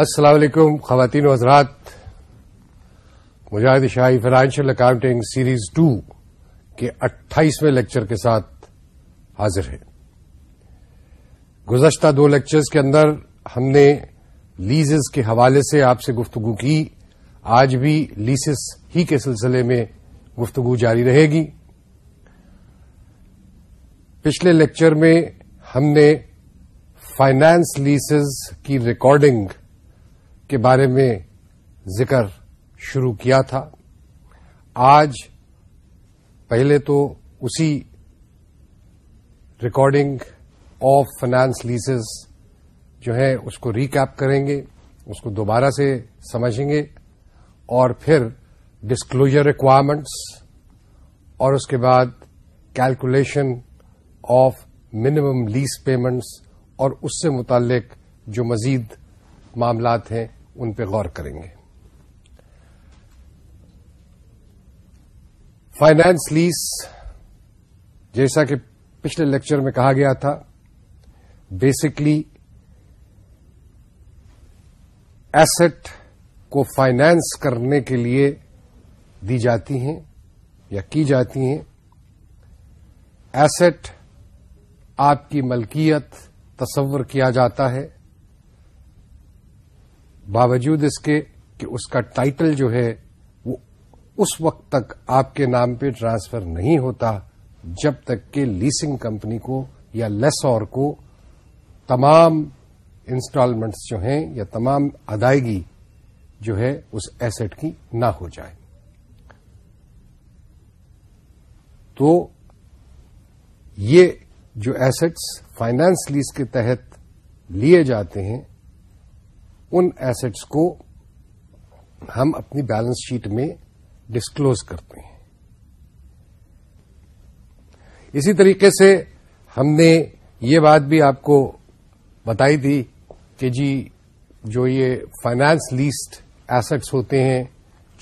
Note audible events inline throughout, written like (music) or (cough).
السلام علیکم خواتین و حضرات مجاہد شاہی فائنانشیل اکاؤنٹنگ سیریز ٹو کے اٹھائیسویں لیکچر کے ساتھ حاضر ہیں گزشتہ دو لیکچرز کے اندر ہم نے لیزز کے حوالے سے آپ سے گفتگو کی آج بھی لیسز ہی کے سلسلے میں گفتگو جاری رہے گی پچھلے لیکچر میں ہم نے فائنانس لیسز کی ریکارڈنگ کے بارے میں ذکر شروع کیا تھا آج پہلے تو اسی ریکارڈنگ آف فائنانس لیزز جو ہیں اس کو ریکیپ کریں گے اس کو دوبارہ سے سمجھیں گے اور پھر ڈسکلوجر ریکوائرمنٹس اور اس کے بعد calculation of minimum lease payments اور اس سے متعلق جو مزید معاملات ہیں ان پہ غور کریں گے فائنانس لیس جیسا کہ پچھلے لیکچر میں کہا گیا تھا بیسکلی ایسٹ کو فائنانس کرنے کے لیے دی جاتی ہیں یا کی جاتی ہیں ایسٹ آپ کی ملکیت تصور کیا جاتا ہے باوجود اس کے کہ اس کا ٹائٹل جو ہے وہ اس وقت تک آپ کے نام پہ ٹرانسفر نہیں ہوتا جب تک کہ لیسنگ کمپنی کو یا لیس اور کو تمام انسٹالمنٹس جو ہیں یا تمام ادائیگی جو ہے اس ایسٹ کی نہ ہو جائے تو یہ جو ایسٹس فائنانس لیز کے تحت لیے جاتے ہیں ان ایسٹس کو ہم اپنی بیلنس شیٹ میں ڈسکلوز کرتے ہیں اسی طریقے سے ہم نے یہ بات بھی آپ کو بتائی دی کہ جی جو یہ فائنانس لیسٹ ایسٹس ہوتے ہیں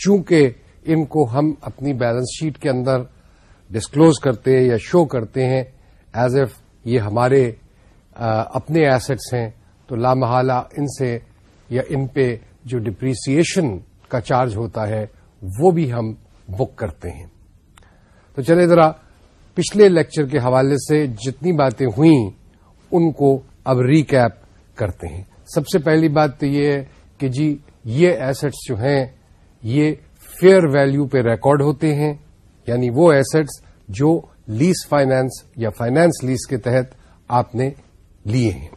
چونکہ ان کو ہم اپنی بیلنس شیٹ کے اندر ڈسکلوز کرتے ہیں یا شو کرتے ہیں ایز ایف یہ ہمارے اپنے ایسٹس ہیں تو لامحالہ ان سے یا ان پہ جو ڈپریسن کا چارج ہوتا ہے وہ بھی ہم بک کرتے ہیں تو چلے ذرا پچھلے لیکچر کے حوالے سے جتنی باتیں ہوئیں ان کو اب ریکیپ کرتے ہیں سب سے پہلی بات تو یہ ہے کہ جی یہ ایسٹس جو ہیں یہ فیئر ویلو پہ ریکارڈ ہوتے ہیں یعنی وہ ایسٹس جو لیس فائنانس یا فائنانس لیس کے تحت آپ نے لیے ہیں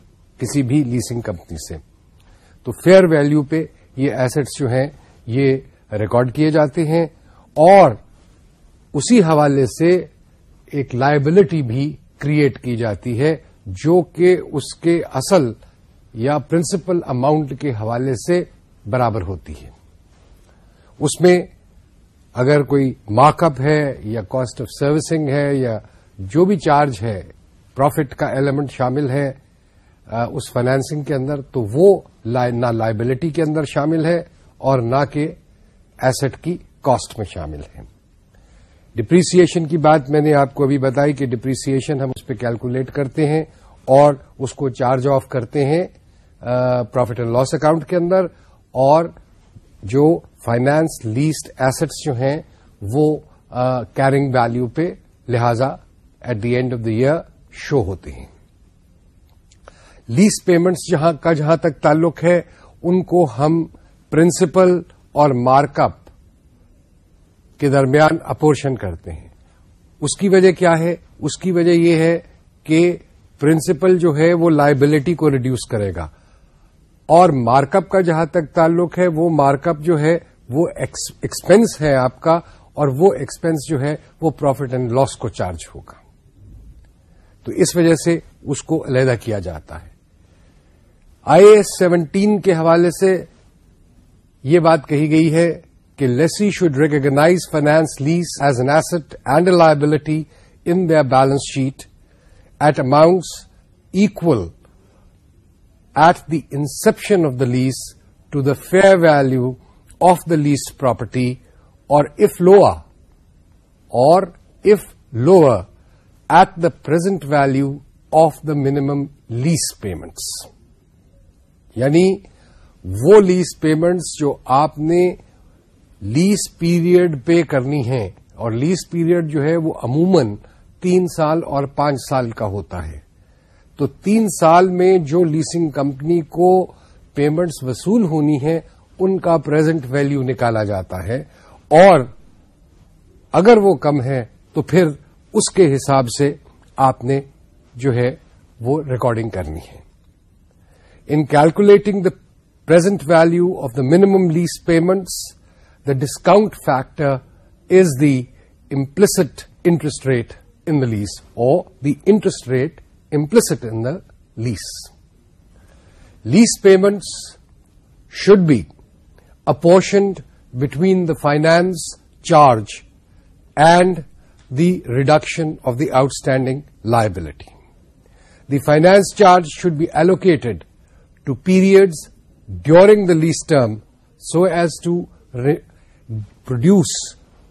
کسی بھی لیسنگ کمپنی سے تو فیئر ویلو پہ یہ ایسٹس جو ہیں یہ ریکارڈ کیے جاتے ہیں اور اسی حوالے سے ایک لائبلٹی بھی کریٹ کی جاتی ہے جو کہ اس کے اصل یا پرنسپل اماؤنٹ کے حوالے سے برابر ہوتی ہے اس میں اگر کوئی مارک اپ ہے یا کاسٹ آف سروسنگ ہے یا جو بھی چارج ہے پروفٹ کا ایلیمنٹ شامل ہے اس فائنینسنگ کے اندر تو وہ نہ لائبلٹی کے اندر شامل ہے اور نہ کہ ایسٹ کی کاسٹ میں شامل ہے ڈپریسیشن کی بات میں نے آپ کو ابھی بتائی کہ ڈپریسن ہم اس پہ کیلکولیٹ کرتے ہیں اور اس کو چارج آف کرتے ہیں پروفٹ اینڈ لاس اکاؤنٹ کے اندر اور جو فائنانس لیسڈ ایسٹس جو ہیں وہ کیرنگ ویلو پہ لہذا at the end of the year show ہوتے ہیں لیز پیمنٹس جہاں کا جہاں تک تعلق ہے ان کو ہم پرنسپل اور مارک اپ کے درمیان اپورشن کرتے ہیں اس کی وجہ کیا ہے اس کی وجہ یہ ہے کہ پرنسپل جو ہے وہ لائبلٹی کو ریڈیوس کرے گا اور مارک اپ کا جہاں تک تعلق ہے وہ مارک اپ جو ہے وہ ایکسپینس ہے آپ کا اور وہ ایکسپینس جو ہے وہ پروفٹ اینڈ لاس کو چارج ہوگا تو اس وجہ سے اس کو علیحدہ کیا جاتا ہے آئی ایس سیونٹین کے حوالے سے یہ بات کہی گئی ہے کہ lessee should recognise finance lease as an asset and a liability in the balance sheet at amounts equal at the inception of the lease to the fair value of the lease property or if lower or if lower at the present value of the minimum lease payments یعنی وہ lease payments جو آپ نے lease period پے کرنی ہے اور lease period جو ہے وہ عموماً تین سال اور پانچ سال کا ہوتا ہے تو تین سال میں جو لیسنگ کمپنی کو پیمنٹس وصول ہونی ہے ان کا پریزنٹ ویلیو نکالا جاتا ہے اور اگر وہ کم ہے تو پھر اس کے حساب سے آپ نے جو ہے وہ ریکارڈنگ کرنی ہے In calculating the present value of the minimum lease payments, the discount factor is the implicit interest rate in the lease, or the interest rate implicit in the lease. Lease payments should be apportioned between the finance charge and the reduction of the outstanding liability. The finance charge should be allocated to periods during the lease term so to produce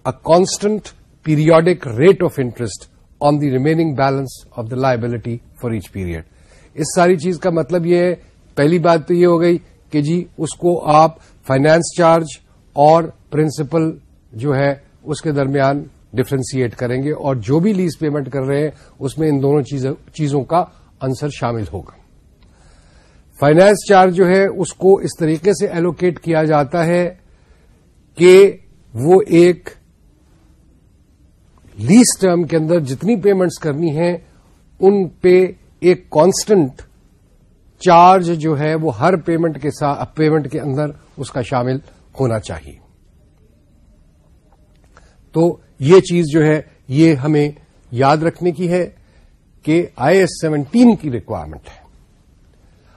a constant periodic rate of interest on the remaining balance of the liability for each period اس ساری چیز کا مطلب یہ ہے پہلی بات تو یہ ہو گئی کہ جی اس کو آپ فائنانس چارج اور پرنسپل جو ہے اس کے درمیان ڈفرینسیٹ کریں گے اور جو بھی لیز پیمنٹ کر رہے ہیں اس میں ان دونوں چیزوں کا آنسر شامل ہوگا فائنانس چارج جو ہے اس کو اس طریقے سے ایلوکیٹ کیا جاتا ہے کہ وہ ایک لیس ٹرم کے اندر جتنی پیمنٹس کرنی ہے ان پہ ایک کانسٹنٹ چارج جو ہے وہ ہر پیمنٹ کے ساتھ پیمنٹ کے اندر اس کا شامل ہونا چاہیے تو یہ چیز جو ہے یہ ہمیں یاد رکھنے کی ہے کہ آئی ایس سیونٹین کی ریکوائرمنٹ ہے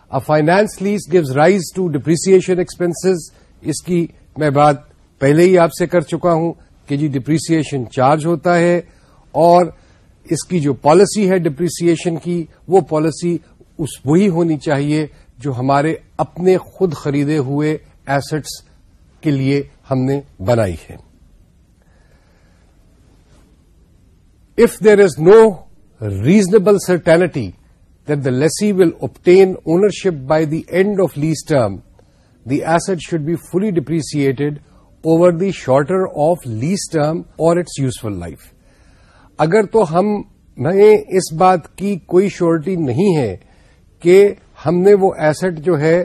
a finance lease gives rise to depreciation expenses اس کی میں بات پہلے ہی آپ سے کر چکا ہوں کہ جی ڈپریسن چارج ہوتا ہے اور اس کی جو پالیسی ہے ڈپریسن کی وہ پالیسی اس وہی ہونی چاہیے جو ہمارے اپنے خود خریدے ہوئے ایسٹس کے لیے ہم نے بنائی ہے if there is no reasonable certainty that the lessee will obtain ownership by the end of lease term, the asset should be fully depreciated over the shorter of lease term or its useful life. اگر تو ہمیں اس بات کی کوئی شورٹی نہیں ہے کہ ہم نے وہ ایسٹ جو ہے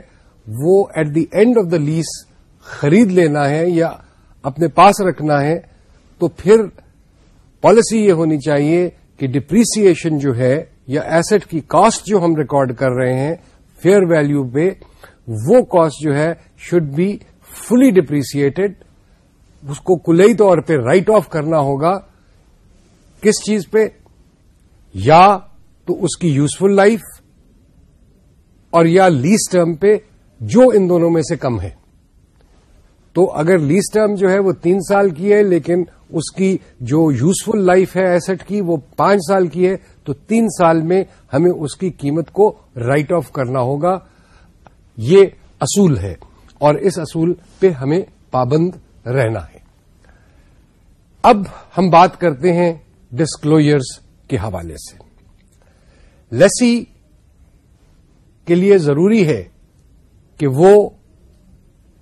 وہ at the end of the lease خرید لینا ہے یا اپنے پاس رکھنا ہے تو پھر پالیسی یہ ہونی چاہیے کہ ڈپریسیشن جو ہے یا ایسٹ کی کاسٹ جو ہم ریکارڈ کر رہے ہیں فیئر ویلو پہ وہ کاسٹ جو ہے شوڈ بی فلی ڈپریسیٹڈ اس کو کلئی طور پہ رائٹ آف کرنا ہوگا کس چیز پہ یا تو اس کی یوزفل لائف اور یا لیس ٹرم پہ جو ان دونوں میں سے کم ہے تو اگر لیس ٹرم جو ہے وہ تین سال کی ہے لیکن اس کی جو یوزفل لائف ہے ایسٹ کی وہ پانچ سال کی ہے تو تین سال میں ہمیں اس کی قیمت کو رائٹ آف کرنا ہوگا یہ اصول ہے اور اس اصول پہ ہمیں پابند رہنا ہے اب ہم بات کرتے ہیں ڈسکلوئرس کے حوالے سے لسی کے لیے ضروری ہے کہ وہ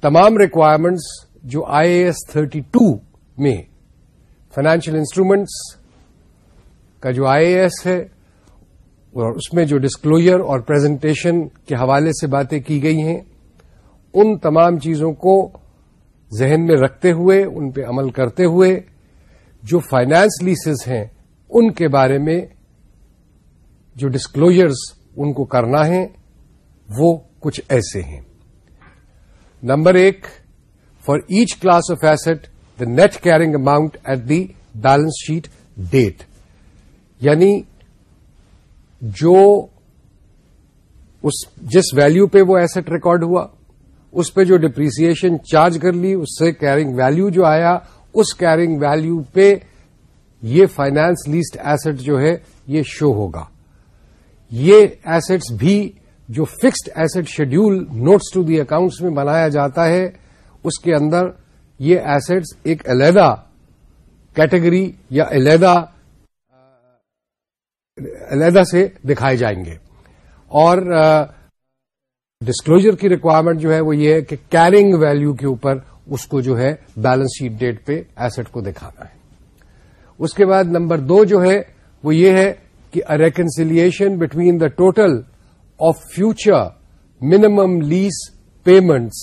تمام ریکوائرمنٹس جو آئی اے تھرٹی ٹو میں فائنینشیل انسٹرومنٹس کا جو آئی اے ہے اور اس میں جو ڈسکلوجر اور پریزنٹیشن کے حوالے سے باتیں کی گئی ہیں ان تمام چیزوں کو ذہن میں رکھتے ہوئے ان پہ عمل کرتے ہوئے جو فائنانس لیسز ہیں ان کے بارے میں جو ڈسکلوجرز ان کو کرنا ہے وہ کچھ ایسے ہیں نمبر ایک for each class of asset the net carrying amount at the balance sheet date یعنی جو اس جس ویلو پہ وہ ایسٹ ریکارڈ ہوا اس پہ جو ڈپریسیشن چارج کر لی اس سے کیرنگ ویلو جو آیا اس کیرنگ ویلو پہ یہ فائنانس لیسڈ ایسٹ جو ہے یہ شو ہوگا یہ ایسٹس بھی جو fixed asset schedule notes to the accounts میں بنایا جاتا ہے اس کے اندر یہ ایسٹس ایک علیحدہ کیٹیگری یا علیحدہ علیحدہ سے دکھائے جائیں گے اور ڈسکلوجر کی ریکوائرمنٹ جو ہے وہ یہ ہے کہ کیرنگ ویلو کے اوپر اس کو جو ہے بیلنس شیٹ ڈیٹ پہ ایسٹ کو دکھانا ہے اس کے بعد نمبر دو جو ہے وہ یہ ہے کہ reconciliation between the total of future minimum lease payments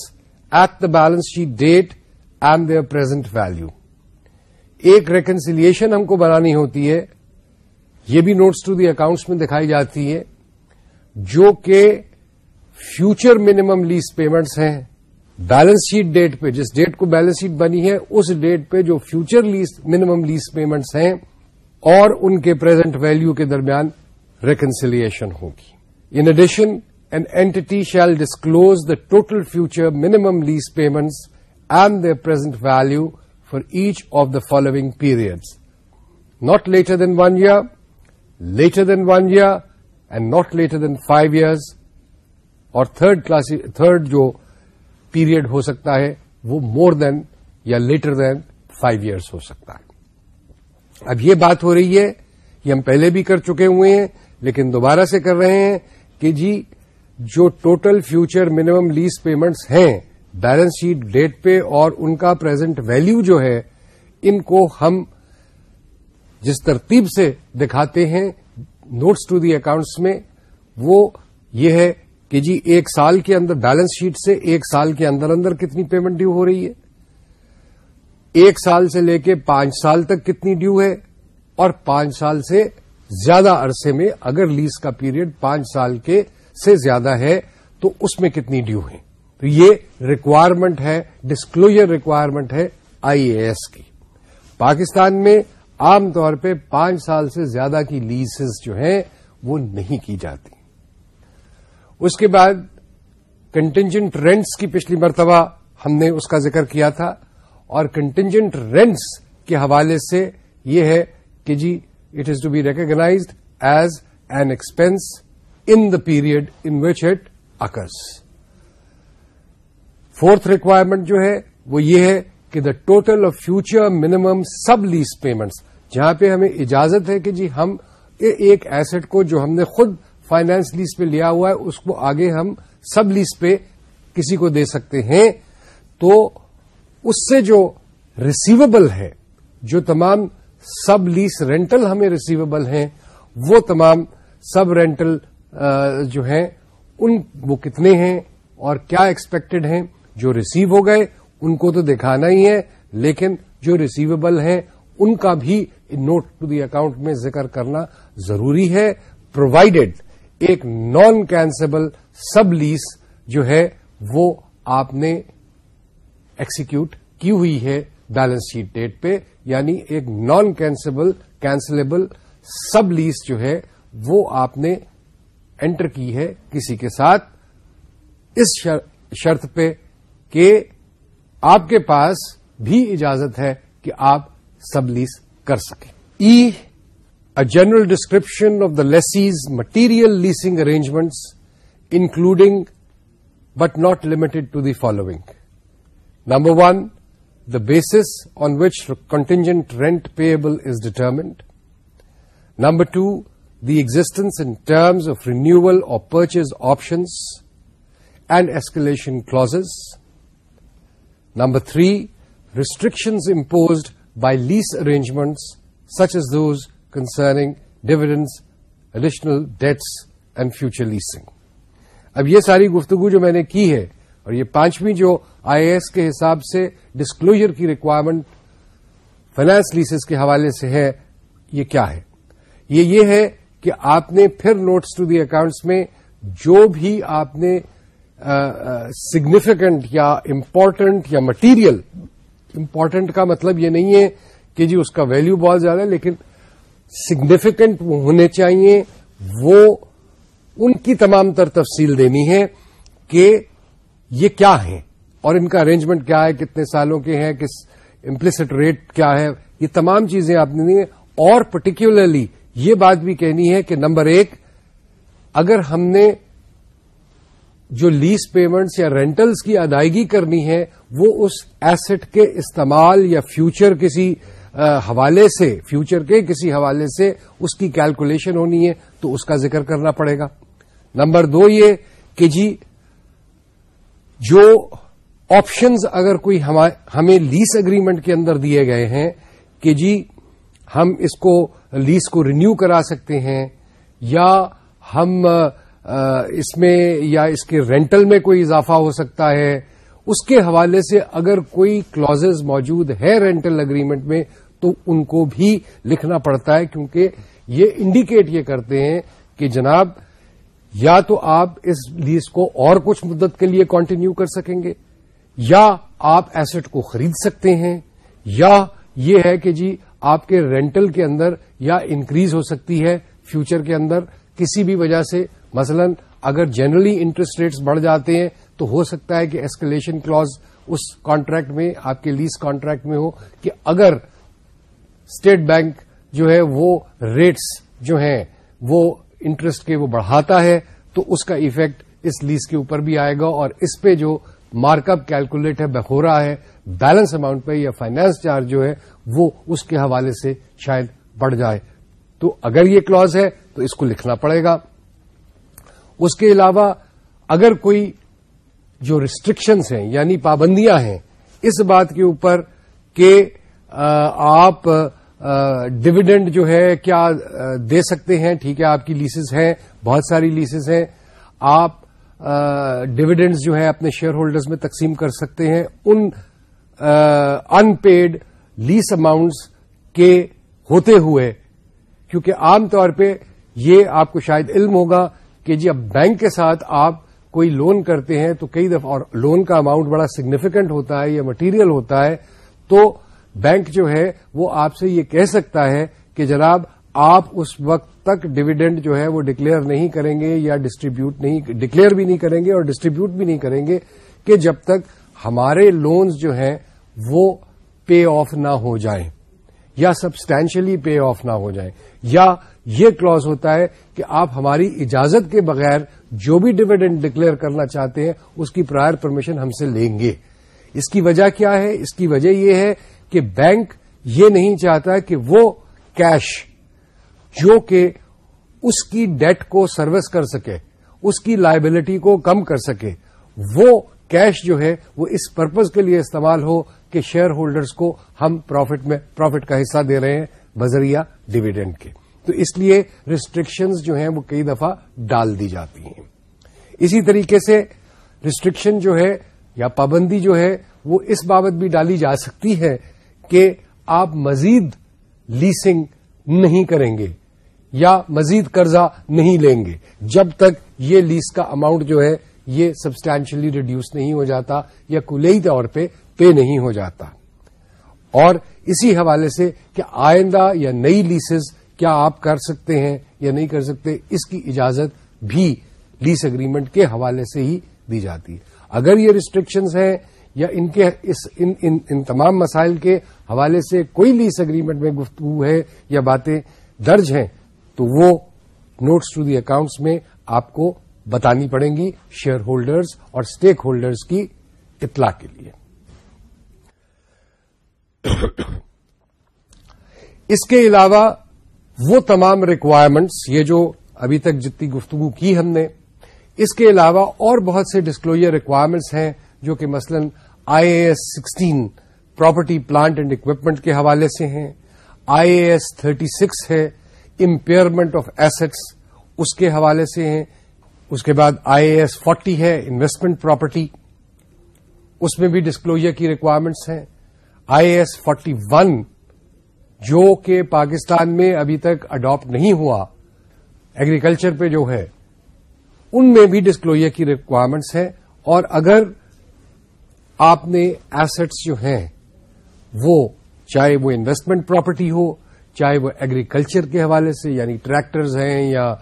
at the balance sheet date and their present value ایک ریکنسیلشن ہم کو بنانی ہوتی ہے یہ بھی نوٹس ٹو دی اکاؤنٹس میں دکھائی جاتی ہے جو کہ فیوچر منیمم لیز پیمنٹس ہیں بیلنس شیٹ ڈیٹ پہ جس ڈیٹ کو بیلنس شیٹ بنی ہے اس ڈیٹ پہ جو فیوچر منیمم لیز پیمنٹس ہیں اور ان کے پرزنٹ ویلو کے درمیان ریکنسیلشن ہوگی in addition an entity shall disclose the total future minimum lease payments and the present value for each of the following periods not later than one year later than one year and not later than five years اور third class third جو period ہو سکتا ہے وہ more than یا later than five years ہو سکتا ہے اب یہ بات ہو رہی ہے یہ ہم پہلے بھی کر چکے ہوئے ہیں لیکن دوبارہ سے کر رہے ہیں کہ جی جو total future minimum lease payments ہیں بیلنس شیٹ ڈیٹ پہ اور ان کا پریزنٹ ویلیو جو ہے ان کو ہم جس ترتیب سے دکھاتے ہیں نوٹس ٹو دی اکاؤنٹس میں وہ یہ ہے کہ جی ایک سال کے اندر بیلنس شیٹ سے ایک سال کے اندر اندر کتنی پیمنٹ ڈیو ہو رہی ہے ایک سال سے لے کے پانچ سال تک کتنی ڈیو ہے اور پانچ سال سے زیادہ عرصے میں اگر لیز کا پیریڈ پانچ سال کے سے زیادہ ہے تو اس میں کتنی ڈیو ہے تو یہ ریکوائرمنٹ ہے ڈسکلوجر ریکوائرمنٹ ہے آئی اے ایس کی پاکستان میں عام طور پہ پانچ سال سے زیادہ کی لیزز جو ہیں وہ نہیں کی جاتی اس کے بعد کنٹینجنٹ رینٹس کی پچھلی مرتبہ ہم نے اس کا ذکر کیا تھا اور کنٹینجنٹ رینٹس کے حوالے سے یہ ہے کہ جی it is to be recognised as an expense in the period in which it occurs fourth requirement جو ہے وہ یہ ہے کہ the total of future minimum sublease payments جہاں پہ ہمیں اجازت ہے کہ جی ہم ایک ایسٹ کو جو ہم نے خود فائنانس لیز پہ لیا ہوا ہے اس کو آگے ہم سب لیز پہ کسی کو دے سکتے ہیں تو اس سے جو ریسیویبل ہے جو تمام سب لیس رینٹل ہمیں ریسیویبل ہیں وہ تمام سب رینٹل جو ہیں ان وہ کتنے ہیں اور کیا ایکسپیکٹڈ ہیں جو ریسیو ہو گئے ان کو تو دکھانا ہی ہے لیکن جو ریسیویبل ہیں ان کا بھی نوٹ ٹو دی اکاؤنٹ میں ذکر کرنا ضروری ہے پرووائڈیڈ ایک نان کینسبل سب لیس جو ہے وہ آپ نے ایکسیکیوٹ کی ہوئی ہے بیلنس شیٹ ڈیٹ پہ یعنی ایک نان کینسبل کینسلیبل سب لیس جو ہے وہ آپ نے انٹر کی ہے کسی کے ساتھ اس شرط پہ کہ آپ کے پاس بھی اجازت ہے کہ آپ سب لیس کر سکیں a general description of the lessee's material leasing arrangements including but not limited to the following number one the basis on which contingent rent payable is determined number two the existence and terms of renewal or purchase options and escalation clauses number three restrictions imposed by lease arrangements such as those concerning dividends additional debts and future leasing اب یہ ساری گفتگو جو میں نے کی ہے اور یہ پانچویں جو آئی اے ایس کے حساب سے ڈسکلوجر کی ریکوائرمنٹ فائنانس لیسز کے حوالے سے ہے یہ کیا ہے یہ یہ ہے کہ آپ نے پھر نوٹس ٹو دی اکاؤنٹس میں جو بھی آپ نے سگنیفیکنٹ یا امپورٹنٹ یا مٹیریل امپورٹنٹ کا مطلب یہ نہیں ہے کہ جی اس کا ویلو بہت زیادہ ہے لیکن سگنیفیکنٹ ہونے چاہیے وہ ان کی تمام تر تفصیل دینی ہے کہ یہ کیا ہے اور ان کا ارینجمنٹ کیا ہے کتنے سالوں کے ہیں کس امپلسٹ ریٹ کیا ہے یہ تمام چیزیں آپ نے دی اور پرٹیکولرلی یہ بات بھی کہنی ہے کہ نمبر ایک اگر ہم نے جو لیس پیمنٹس یا رینٹلس کی ادائیگی کرنی ہے وہ اس ایسٹ کے استعمال یا فیوچر کسی حوالے سے فیوچر کے کسی حوالے سے اس کی کیلکولیشن ہونی ہے تو اس کا ذکر کرنا پڑے گا نمبر دو یہ کہ جی جو آپشنز اگر کوئی ہمیں لیس اگریمنٹ کے اندر دیے گئے ہیں کہ جی ہم اس کو لیز کو رینیو کرا سکتے ہیں یا ہم اس میں یا اس کے رینٹل میں کوئی اضافہ ہو سکتا ہے اس کے حوالے سے اگر کوئی کلوز موجود ہے رینٹل اگریمنٹ میں تو ان کو بھی لکھنا پڑتا ہے کیونکہ یہ انڈیکیٹ یہ کرتے ہیں کہ جناب یا تو آپ اس لیز کو اور کچھ مدت کے لیے کنٹینیو کر سکیں گے یا آپ ایسٹ کو خرید سکتے ہیں یا یہ ہے کہ جی آپ کے رینٹل کے اندر یا انکریز ہو سکتی ہے فیوچر کے اندر کسی بھی وجہ سے مثلا اگر جنرلی انٹرسٹ ریٹس بڑھ جاتے ہیں تو ہو سکتا ہے کہ ایسکلیشن کلوز اس کانٹریکٹ میں آپ کے لیز کانٹریکٹ میں ہو کہ اگر اسٹیٹ بینک جو ہے وہ ریٹس جو ہیں وہ انٹرسٹ کے وہ بڑھاتا ہے تو اس کا ایفیکٹ اس لیز کے اوپر بھی آئے گا اور اس پہ جو مارک اپ کیلکولیٹ ہے بخورا ہے بیلنس اماؤنٹ پہ یا فائنانس چارج جو ہے وہ اس کے حوالے سے شاید بڑھ جائے تو اگر یہ کلوز ہے تو اس کو لکھنا پڑے گا اس کے علاوہ اگر کوئی جو ریسٹرکشنس ہیں یعنی پابندیاں ہیں اس بات کے اوپر کہ آپ ڈویڈنڈ جو ہے کیا دے سکتے ہیں ٹھیک ہے آپ کی لیسز ہیں بہت ساری لیسز ہیں آپ ڈویڈنڈز جو ہیں اپنے شیئر ہولڈرز میں تقسیم کر سکتے ہیں ان ان پیڈ لیس اماؤنٹس کے ہوتے ہوئے کیونکہ عام طور پہ یہ آپ کو شاید علم ہوگا کہ جی اب بینک کے ساتھ آپ کوئی لون کرتے ہیں تو کئی دفعہ اور لون کا اماؤنٹ بڑا سگنیفیکنٹ ہوتا ہے یا مٹیریل ہوتا ہے تو بینک جو ہے وہ آپ سے یہ کہہ سکتا ہے کہ جناب آپ اس وقت تک ڈویڈینڈ جو ہے وہ ڈکلیئر نہیں کریں گے یا ڈسٹریبیوٹ نہیں ڈکلیئر بھی نہیں کریں گے اور ڈسٹریبیوٹ بھی نہیں کریں گے کہ جب تک ہمارے لونز جو ہیں وہ پے آف نہ ہو جائیں یا سبسٹینشلی پے آف نہ ہو جائیں یا یہ کلوز ہوتا ہے کہ آپ ہماری اجازت کے بغیر جو بھی ڈویڈنڈ ڈکلیئر کرنا چاہتے ہیں اس کی پرائر پرمیشن ہم سے لیں گے اس کی وجہ کیا ہے اس کی وجہ یہ ہے کہ بینک یہ نہیں چاہتا کہ وہ کیش جو کہ اس کی ڈیٹ کو سروس کر سکے اس کی لائبلٹی کو کم کر سکے وہ کیش جو ہے وہ اس پرپز کے لیے استعمال ہو کہ شیئر ہولڈرز کو ہم پروفٹ کا حصہ دے رہے ہیں بذریعہ ڈویڈینڈ کے تو اس لیے ریسٹرکشنز جو ہیں وہ کئی دفعہ ڈال دی جاتی ہیں اسی طریقے سے ریسٹرکشن جو ہے یا پابندی جو ہے وہ اس بابت بھی ڈالی جا سکتی ہے کہ آپ مزید لیسنگ نہیں کریں گے یا مزید قرضہ نہیں لیں گے جب تک یہ لیس کا اماؤنٹ جو ہے یہ سبسٹینشلی ریڈیوس نہیں ہو جاتا یا کلئی طور پہ پے نہیں ہو جاتا اور اسی حوالے سے کہ آئندہ یا نئی لیسز کیا آپ کر سکتے ہیں یا نہیں کر سکتے اس کی اجازت بھی لیس اگریمنٹ کے حوالے سے ہی دی جاتی ہے اگر یہ ریسٹرکشنز ہیں یا ان کے اس ان, ان, ان تمام مسائل کے حوالے سے کوئی لیس اگریمنٹ میں گفتگو ہے یا باتیں درج ہیں تو وہ نوٹس ٹو دی اکاؤنٹس میں آپ کو بتانی پڑیں گی شیئر ہولڈرز اور اسٹیک ہولڈرز کی اطلاع کے لیے (coughs) اس کے علاوہ وہ تمام ریکوائرمنٹس یہ جو ابھی تک جتنی گفتگو کی ہم نے اس کے علاوہ اور بہت سے ڈسکلوجر ریکوائرمنٹس ہیں جو کہ مثلا I A S sixteen property plant and equipment کے حوالے سے ہیں I A S thirty six ہے امپیئرمنٹ آف ایسٹس اس کے حوالے سے ہیں اس کے بعد آئی اے ایس فورٹی ہے انویسٹمنٹ پراپرٹی اس میں بھی ڈسکلوجر کی ریکوائرمنٹس ہیں I A S forty one جو کہ پاکستان میں ابھی تک اڈاپٹ نہیں ہوا ایگریکلچر پہ جو ہے ان میں بھی ڈسکلوئر کی ریکوائرمنٹس ہیں اور اگر آپ نے ایسٹس جو ہیں وہ چاہے وہ انویسٹمنٹ پراپرٹی ہو چاہے وہ ایگریکلچر کے حوالے سے یعنی ٹریکٹرز ہیں یا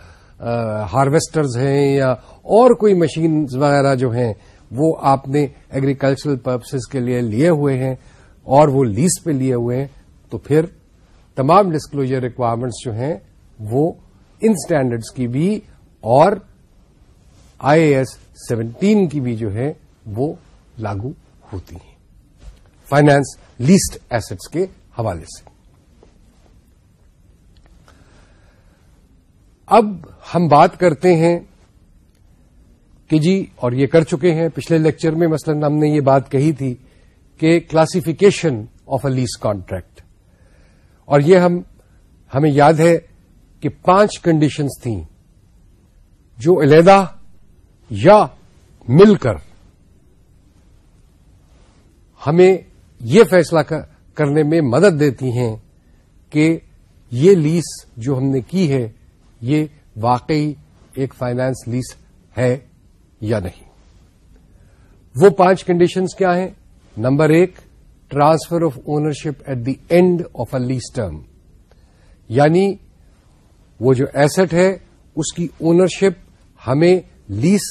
ہارویسٹرز ہیں یا اور کوئی مشین وغیرہ جو ہیں وہ آپ نے ایگریکلچرل پرپسز کے لیے لیے ہوئے ہیں اور وہ لیز پہ لیے ہوئے ہیں تو پھر تمام ڈسکلوجر ریکوائرمنٹس جو ہیں وہ ان اسٹینڈرڈس کی بھی اور آئی اے ایس سیونٹین کی بھی جو ہے وہ لاگو ہوتی ہیں فائنانس لیسٹ ایسٹس کے حوالے سے اب ہم بات کرتے ہیں کہ جی اور یہ کر چکے ہیں پچھلے لیکچر میں مثلا ہم نے یہ بات کہی تھی کہ classification of a lease contract اور یہ ہم ہمیں یاد ہے کہ پانچ کنڈیشنز تھیں جو علیحدہ یا مل کر ہمیں یہ فیصلہ کرنے میں مدد دیتی ہیں کہ یہ لیس جو ہم نے کی ہے یہ واقعی ایک فائنانس لیس ہے یا نہیں وہ پانچ کنڈیشنز کیا ہیں نمبر ایک transfer of ownership at the end of a lease term یعنی وہ جو ایسٹ ہے اس کی اونرشپ ہمیں لیس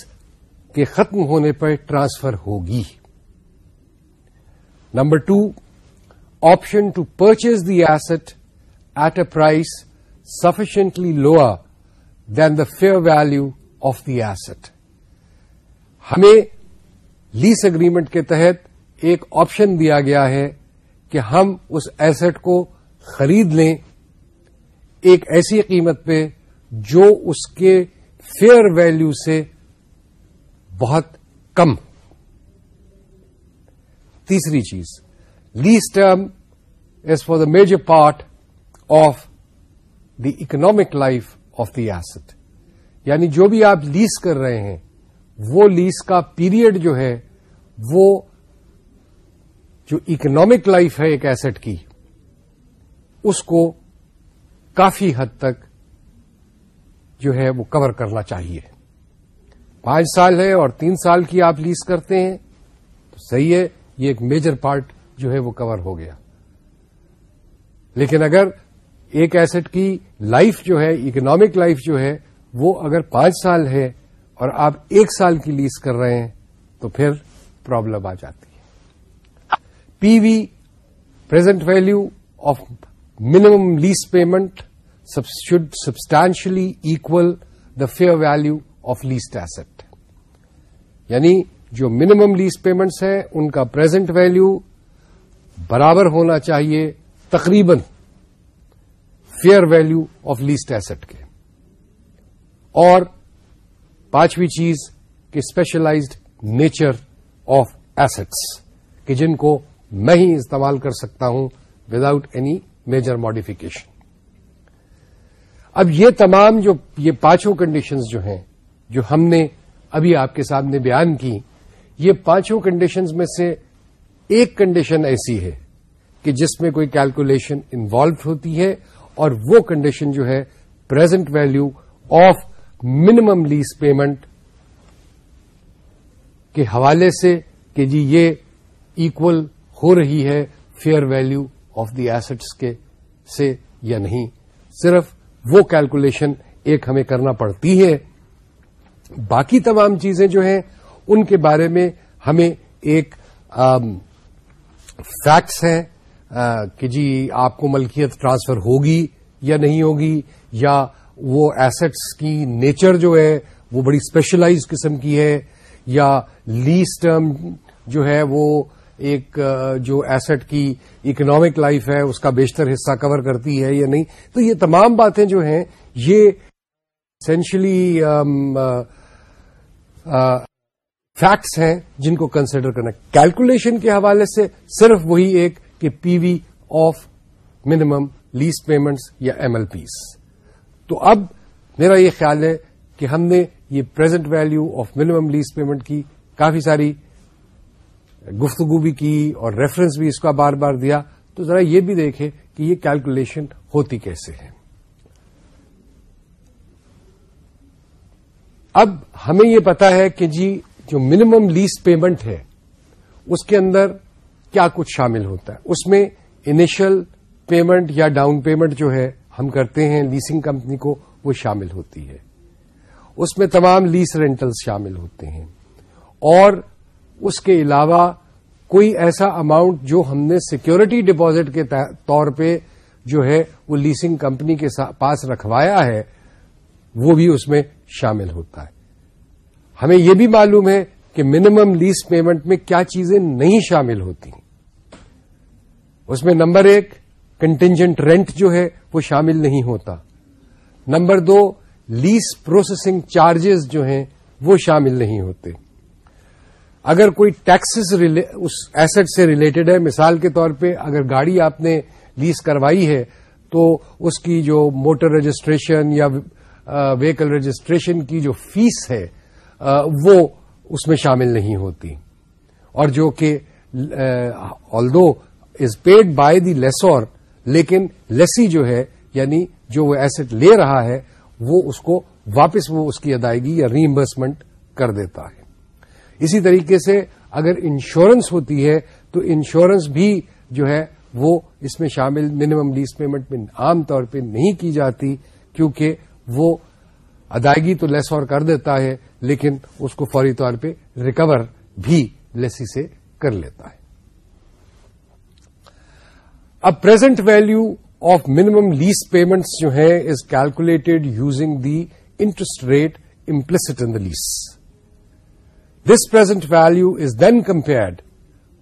کے ختم ہونے پر ٹرانسفر ہوگی number two option to purchase the asset at a price sufficiently lower than the fair value of the asset ہمیں لیس اگریمنٹ کے تحت ایک آپشن دیا گیا ہے کہ ہم اس ایسٹ کو خرید لیں ایک ایسی قیمت پہ جو اس کے فیئر ویلو سے بہت کم تیسری چیز lease term is for the major part of the economic life of the asset یعنی جو بھی آپ لیز کر رہے ہیں وہ لیز کا پیریڈ جو ہے وہ جو اکنامک لائف ہے ایک ایسٹ کی اس کو کافی حد تک جو ہے وہ کور کرنا چاہیے پانچ سال ہے اور تین سال کی آپ لیز کرتے ہیں تو صحیح ہے یہ ایک میجر پارٹ جو ہے وہ کور ہو گیا لیکن اگر ایک ایسٹ کی لائف جو ہے اکنامک لائف جو ہے وہ اگر پانچ سال ہے اور آپ ایک سال کی لیز کر رہے ہیں تو پھر پرابلم آ جاتی ہے P V present value of minimum lease payment should substantially equal the fair value of leased asset یعنی جو منیمم لیز پیمنٹس ہیں ان کا پرزینٹ ویلو برابر ہونا چاہیے تقریباً fair value of leased asset کے اور پانچویں چیز کہ اسپیشلائزڈ نیچر آف ایسٹس کہ جن کو میں ہی استعمال کر سکتا ہوں وداؤٹ اینی میجر ماڈیفکیشن اب یہ تمام جو یہ پانچوں کنڈیشنز جو ہیں جو ہم نے ابھی آپ کے سامنے بیان کی یہ پانچوں کنڈیشنز میں سے ایک کنڈیشن ایسی ہے کہ جس میں کوئی کیلکولیشن انوالو ہوتی ہے اور وہ کنڈیشن جو ہے present value of minimum lease payment کے حوالے سے کہ جی یہ ایکول ہو رہی ہے fair value of the assets کے سے یا نہیں صرف وہ کیلکولیشن ایک ہمیں کرنا پڑتی ہے باقی تمام چیزیں جو ہیں ان کے بارے میں ہمیں ایک فیکٹس ہیں کہ جی آپ کو ملکیت ٹرانسفر ہوگی یا نہیں ہوگی یا وہ ایسٹس کی نیچر جو ہے وہ بڑی اسپیشلائز قسم کی ہے یا لیس ٹرم جو ہے وہ ایک جو ایسٹ کی اکنامک لائف ہے اس کا بیشتر حصہ کور کرتی ہے یا نہیں تو یہ تمام باتیں جو ہیں یہ اسینشلی فیکٹس ہیں جن کو کنسیڈر کرنا کیلکولیشن کے حوالے سے صرف وہی ایک کہ P V of minimum lease payments یا ایم ایل پیز تو اب میرا یہ خیال ہے کہ ہم نے یہ present value of minimum lease payment کی کافی ساری گفتگو بھی کی اور ریفرنس بھی اس کا بار بار دیا تو ذرا یہ بھی دیکھیں کہ یہ کیلکولیشن ہوتی کیسے ہے اب ہمیں یہ پتا ہے کہ جی جو منیمم لیز پیمنٹ ہے اس کے اندر کیا کچھ شامل ہوتا ہے اس میں انیشل پیمنٹ یا ڈاؤن پیمنٹ جو ہے ہم کرتے ہیں لیسنگ کمپنی کو وہ شامل ہوتی ہے اس میں تمام لیس رینٹل شامل ہوتے ہیں اور اس کے علاوہ کوئی ایسا اماؤنٹ جو ہم نے سیکورٹی ڈپوزٹ کے طور پہ جو ہے وہ لیسنگ کمپنی کے پاس رکھوایا ہے وہ بھی اس میں شامل ہوتا ہے ہمیں یہ بھی معلوم ہے کہ منیمم لیز پیمنٹ میں کیا چیزیں نہیں شامل ہوتی اس میں نمبر ایک کنٹینجنٹ رینٹ جو ہے وہ شامل نہیں ہوتا نمبر دو لیز پروسیسنگ چارجز جو ہیں وہ شامل نہیں ہوتے اگر کوئی ٹیکسز اس ایسٹ سے ریلیٹڈ ہے مثال کے طور پہ اگر گاڑی آپ نے لیز کروائی ہے تو اس کی جو موٹر رجسٹریشن یا ویکل رجسٹریشن کی جو فیس ہے وہ اس میں شامل نہیں ہوتی اور جو کہ آل دو از پیڈ بائی دی لیسور لیکن لیسی جو ہے یعنی جو وہ ایسٹ لے رہا ہے وہ اس کو واپس وہ اس کی ادائیگی یا ری کر دیتا ہے اسی طریقے سے اگر انشورنس ہوتی ہے تو انشورنس بھی جو ہے وہ اس میں شامل منیمم لیز پیمنٹ میں عام طور پہ نہیں کی جاتی کیونکہ وہ ادائیگی تو لیس اور کر دیتا ہے لیکن اس کو فوری طور پہ ریکور بھی لیسی سے کر لیتا ہے اب present value of minimum lease payments جو ہے is calculated using the interest rate implicit in the lease this present value is then compared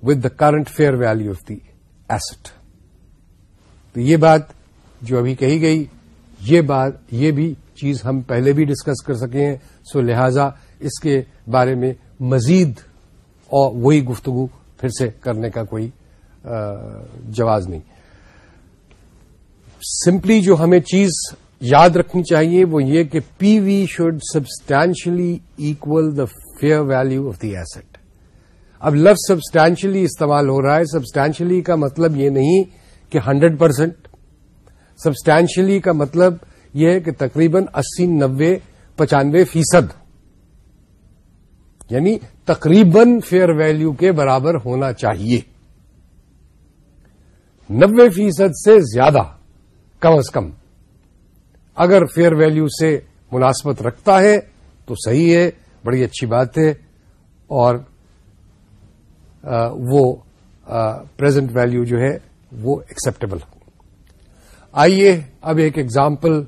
with the current fair value of the asset تو یہ بات جو ابھی کہی گئی یہ بات یہ بھی چیز ہم پہلے بھی ڈسکس کر سکے ہیں سو لہذا اس کے بارے میں مزید اور وہی گفتگو پھر سے کرنے کا کوئی جواز نہیں سمپلی جو ہمیں چیز یاد رکھنی چاہیے وہ یہ کہ P V should substantially equal the fair value of the asset اب لفظ سبسٹینشلی استعمال ہو رہا ہے سبسٹینشلی کا مطلب یہ نہیں کہ ہنڈریڈ پرسینٹ سبسٹینشلی کا مطلب یہ ہے کہ تقریباً اسی نبے پچانوے فیصد یعنی تقریباً فیئر ویلو کے برابر ہونا چاہیے نبے فیصد سے زیادہ کم از کم اگر فیئر ویلو سے مناسبت رکھتا ہے تو صحیح ہے بڑی اچھی بات ہے اور آ, وہ پرزنٹ ویلو جو ہے وہ ایکسپٹبل آئیے اب ایک ایگزامپل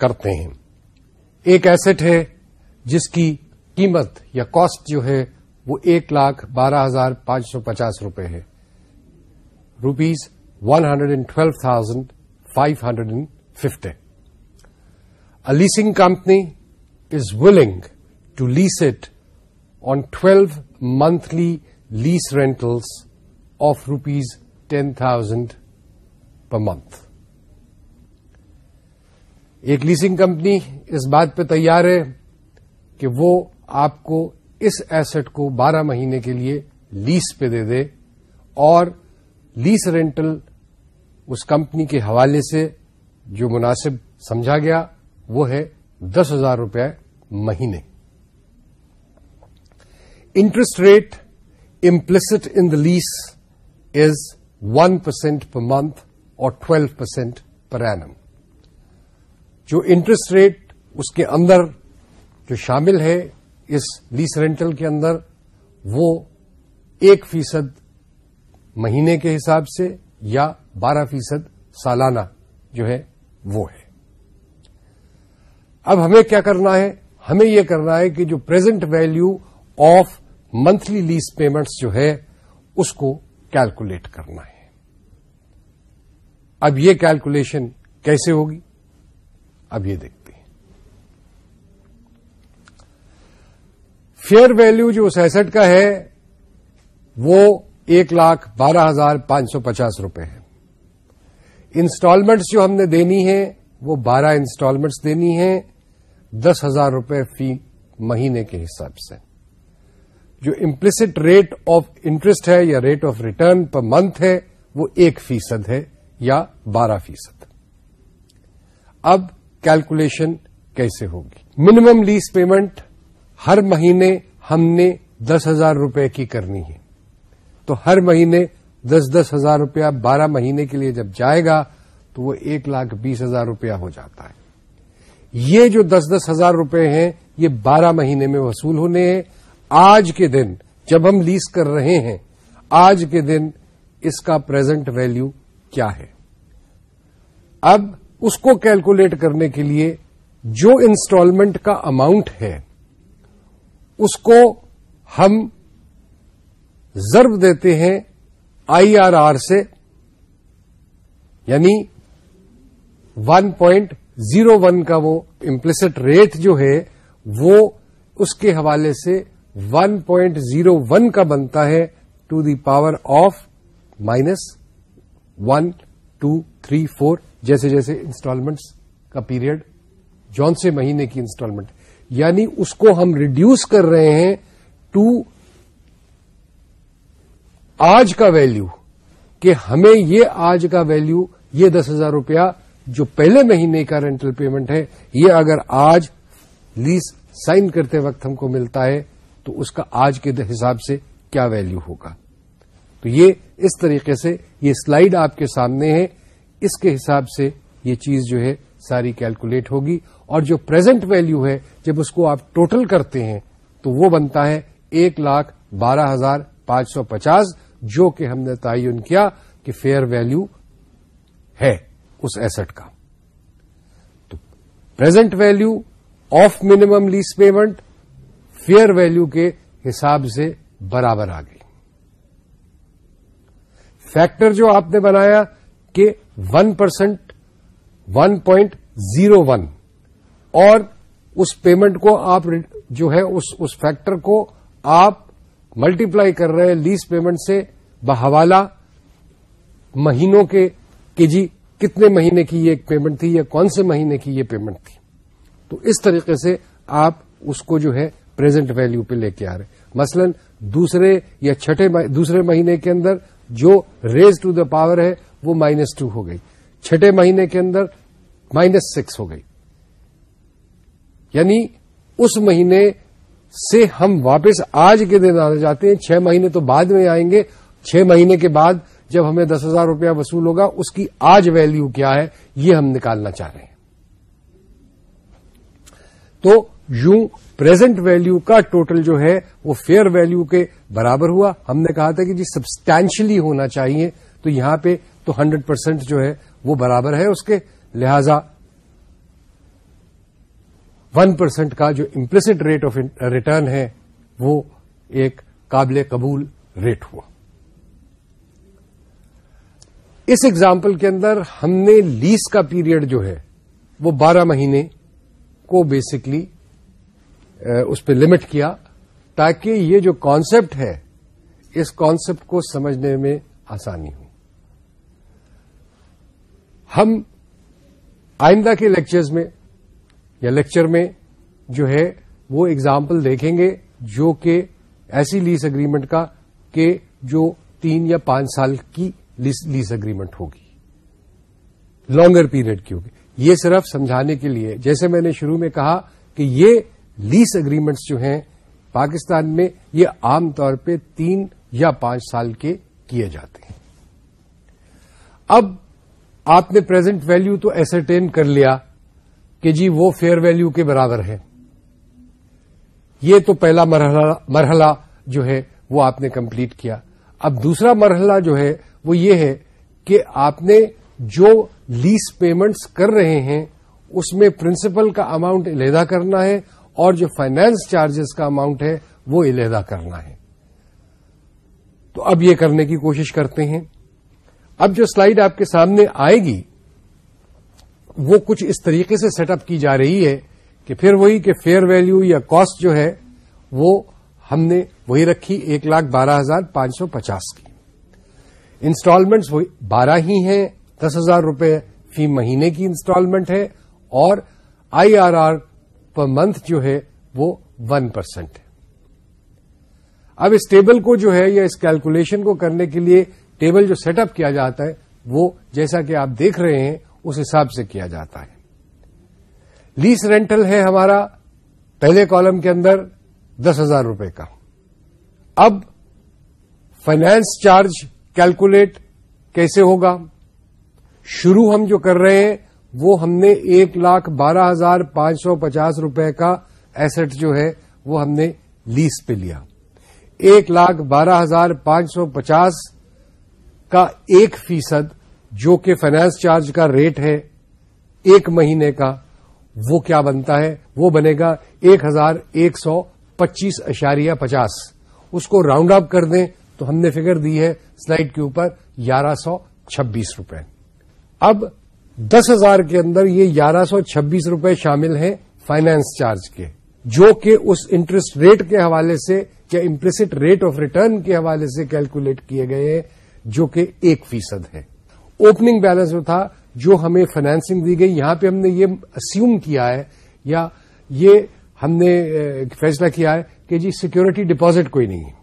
کرتے ہیں ایک ایسٹ ہے جس کی قیمت یا کاسٹ جو ہے وہ ایک لاکھ بارہ ہزار پانچ سو پچاس روپے ہے rupees one hundred and twelve thousand five hundred and a leasing company is willing to lease it on twelve monthly lease rental of rupees ten thousand per month ایک لیسنگ کمپنی اس بات پہ تیار ہے کہ وہ آپ کو اس ایسٹ کو بارہ مہینے کے لیے لیس پہ دے دے اور لیس رینٹل اس کمپنی کے حوالے سے جو مناسب سمجھا گیا وہ ہے دس ہزار روپے مہینے interest rate implicit in the lease is one percent per month اور ٹویلو پرسینٹ پر اینم جو انٹرسٹ ریٹ اس کے اندر جو شامل ہے اس لیس رینٹل کے اندر وہ ایک فیصد مہینے کے حساب سے یا بارہ فیصد سالانہ جو ہے وہ ہے اب ہمیں کیا کرنا ہے ہمیں یہ کرنا ہے کہ جو present value of monthly lease payments جو ہے اس کو کیلکولیٹ کرنا ہے اب یہ کیلکولیشن کیسے ہوگی اب یہ دیکھتے ہیں فیئر ویلو جو اس ایسٹ کا ہے وہ ایک لاکھ بارہ ہزار پانچ سو پچاس روپے ہے انسٹالمنٹس جو ہم نے دینی ہے وہ بارہ انسٹالمنٹس دینی ہے دس ہزار روپے فی مہینے کے حساب سے جو امپلسٹ ریٹ آف انٹرسٹ ہے یا rate of return per month ہے وہ ایک فیصد ہے یا بارہ فیصد اب کیلکولیشن کیسے ہوگی منیمم لیز پیمنٹ ہر مہینے ہم نے دس ہزار روپے کی کرنی ہے تو ہر مہینے دس دس ہزار روپیہ بارہ مہینے کے لیے جب جائے گا تو وہ ایک لاکھ بیس ہزار روپیہ ہو جاتا ہے یہ جو دس دس ہزار روپے ہیں یہ بارہ مہینے میں وصول ہونے ہیں آج کے دن جب ہم لیز کر رہے ہیں آج کے دن اس کا پریزنٹ ویلو کیا ہے اب اس کو کیلکولیٹ کرنے کے لیے جو انسٹالمنٹ کا اماؤنٹ ہے اس کو ہم ضرب دیتے ہیں آئی آر آر سے یعنی ون پوائنٹ زیرو ون کا وہ امپلسٹ ریٹ جو ہے وہ اس کے حوالے سے 1.01 کا بنتا ہے to the power of minus one two three four جیسے جیسے انسٹالمنٹ کا پیریڈ جون سے مہینے کی انسٹالمنٹ یعنی اس کو ہم ریڈیوس کر رہے ہیں ٹو آج کا ویلو کہ ہمیں یہ آج کا ویلو یہ دس ہزار روپیہ جو پہلے مہینے کا رینٹل پیمنٹ ہے یہ اگر آج لیز سائن کرتے وقت ہم کو ملتا ہے تو اس کا آج کے حساب سے کیا ویلو ہوگا تو یہ اس طریقے سے یہ سلائیڈ آپ کے سامنے ہے اس کے حساب سے یہ چیز جو ہے ساری کیلکولیٹ ہوگی اور جو پرزینٹ ویلو ہے جب اس کو آپ ٹوٹل کرتے ہیں تو وہ بنتا ہے ایک لاکھ بارہ ہزار پانچ سو پچاس جو کہ ہم نے تعین کیا کہ فیئر ویلو ہے اس ایسٹ کا تو present value of minimum lease payment fair value کے حساب سے برابر آ گئی فیکٹر جو آپ نے بنایا کہ one percent one point zero one اور اس پیمنٹ کو آپ جو ہے اس فیکٹر کو آپ ملٹیپلائی کر رہے ہیں لیز پیمنٹ سے بحوالہ مہینوں کے کہ جی کتنے مہینے کی یہ پیمنٹ تھی یا کون سے مہینے کی یہ پیمنٹ تھی تو اس طریقے سے آپ اس کو جو ہے پرزینٹ ویلو پہ لے کے آ رہے مثلا دوسرے یا چھٹے دوسرے مہینے کے اندر جو ریز ٹو دا پاور ہے وہ مائنس ٹو ہو گئی چھٹے مہینے کے اندر مائنس سکس ہو گئی یعنی اس مہینے سے ہم واپس آج کے دن آنا جاتے ہیں چھ مہینے تو بعد میں آئیں گے چھ مہینے کے بعد جب ہمیں دس ہزار روپیہ وصول ہوگا اس کی آج ویلیو کیا ہے یہ ہم نکالنا چاہ رہے ہیں تو یوں پرزینٹ ویلو کا ٹوٹل جو ہے وہ فیئر ویلو کے برابر ہوا ہم نے کہا تھا کہ جی سبسٹینشلی ہونا چاہیے تو یہاں پہ تو ہنڈریڈ پرسینٹ جو ہے وہ برابر ہے اس کے لہذا ون پرسینٹ کا جو امپلسٹ ریٹ آف ریٹرن ہے وہ ایک قابل قبول ریٹ ہوا اس ایگزامپل کے اندر ہم نے لیس کا پیریڈ جو ہے وہ بارہ مہینے کو بیسکلی اس پہ لمٹ کیا تاکہ یہ جو کانسیپٹ ہے اس کانسیپٹ کو سمجھنے میں آسانی ہو ہم آئندہ کے لیکچرز میں یا لیکچر میں جو ہے وہ اگزامپل دیکھیں گے جو کہ ایسی لیز اگریمنٹ کا کہ جو تین یا پانچ سال کی لیز اگریمنٹ ہوگی لانگر پیریڈ کی ہوگی یہ صرف سمجھانے کے لیے جیسے میں نے شروع میں کہا کہ یہ لیس اگریمنٹس جو ہیں پاکستان میں یہ عام طور پہ تین یا پانچ سال کے کیے جاتے ہیں اب آپ نے پرزینٹ ویلو تو ایسرٹین کر لیا کہ جی وہ فیئر ویلو کے برابر ہے یہ تو پہلا مرحلہ جو ہے وہ آپ نے کمپلیٹ کیا اب دوسرا مرحلہ جو ہے وہ یہ ہے کہ آپ نے جو لیس پیمنٹس کر رہے ہیں اس میں پرنسپل کا اماؤنٹ علیحدہ کرنا ہے اور جو فائنانس چارجز کا اماؤنٹ ہے وہ علیحدہ کرنا ہے تو اب یہ کرنے کی کوشش کرتے ہیں اب جو سلائیڈ آپ کے سامنے آئے گی وہ کچھ اس طریقے سے سیٹ اپ کی جا رہی ہے کہ پھر وہی کہ فیئر ویلیو یا کاسٹ جو ہے وہ ہم نے وہی رکھی ایک لاکھ بارہ ہزار پانچ سو پچاس کی انسٹالمنٹ بارہ ہی ہیں دس ہزار روپے فی مہینے کی انسٹالمنٹ ہے اور I R R per month جو ہے وہ ون پرسینٹ ہے اب اس ٹیبل کو جو ہے یا اس کیلکولیشن کو کرنے کے لیے ٹیبل جو سیٹ اپ کیا جاتا ہے وہ جیسا کہ آپ دیکھ رہے ہیں اس حساب سے کیا جاتا ہے لیس رینٹل ہے ہمارا پہلے کالم کے اندر دس ہزار روپے کا اب فائنانس چارج کیلکولیٹ کیسے ہوگا شروع ہم جو کر رہے ہیں وہ ہم نے ایک لاکھ بارہ ہزار پانچ سو پچاس روپے کا ایسٹ جو ہے وہ ہم نے لیس پہ لیا ایک لاکھ بارہ ہزار پانچ سو پچاس کا ایک فیصد جو کہ فائنانس چارج کا ریٹ ہے ایک مہینے کا وہ کیا بنتا ہے وہ بنے گا ایک ہزار ایک سو پچیس اشاریہ پچاس اس کو راؤنڈ اپ کر دیں تو ہم نے فگر دی ہے سلائڈ کے اوپر گیارہ سو چھبیس روپے اب دس ہزار کے اندر یہ گیارہ سو چھبیس روپے شامل ہیں فائنانس چارج کے جو کہ اس انٹرسٹ ریٹ کے حوالے سے یا امپلسٹ ریٹ آف ریٹرن کے حوالے سے کیلکولیٹ کیے گئے ہیں جو کہ ایک فیصد ہے اوپننگ بیلنس جو تھا جو ہمیں فائنانسنگ دی گئی یہاں پہ ہم نے یہ اسیوم کیا ہے یا یہ ہم نے فیصلہ کیا ہے کہ جی سیکورٹی ڈپازٹ کوئی نہیں ہے